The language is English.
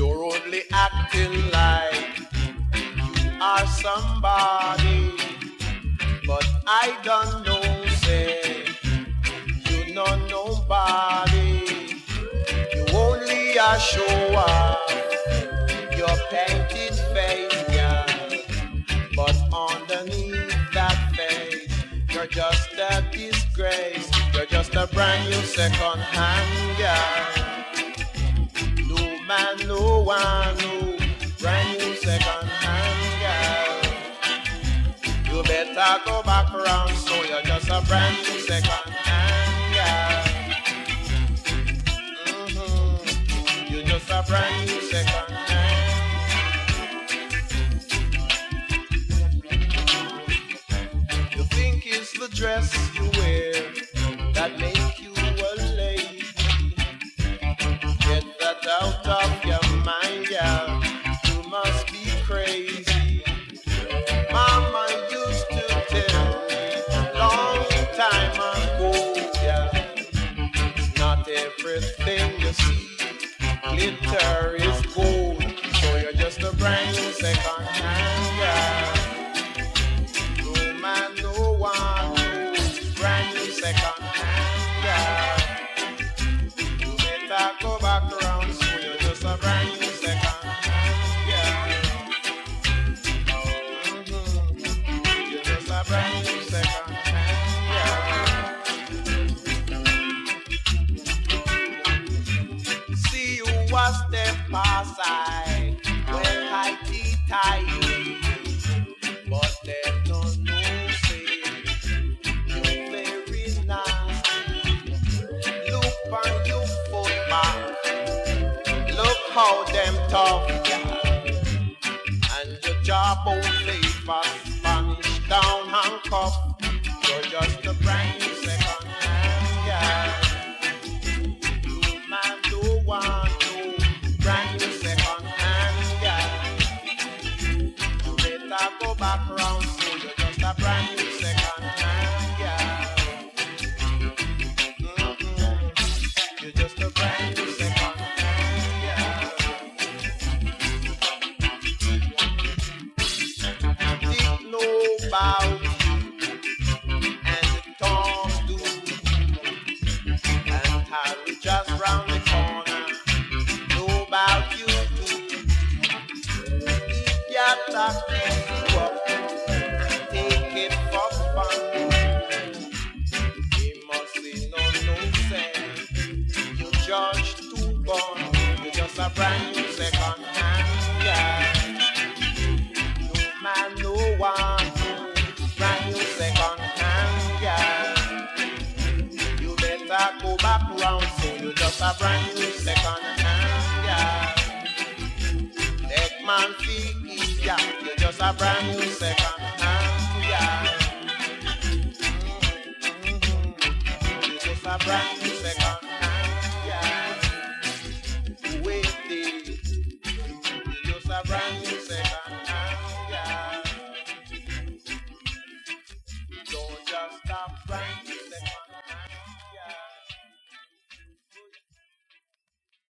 You're only acting like you are somebody, but I don't know, say, you know nobody. You only a show off your painted face, yeah. But underneath that face, you're just a disgrace. You're just a brand new second hand, yeah No man, one, no brand new second hand girl. You better go back around, so you're just a brand new second hand girl. Mm-hmm. You're just a brand new second hand. You think it's the dress you wear that makes Glitter is gold, so you're just a brand new second hand, tighty tighty, but they don't very nice. Look back, look how them and your jawbone Spanish down handcuff. A brand new second a brand new second hand. Yeah. A brand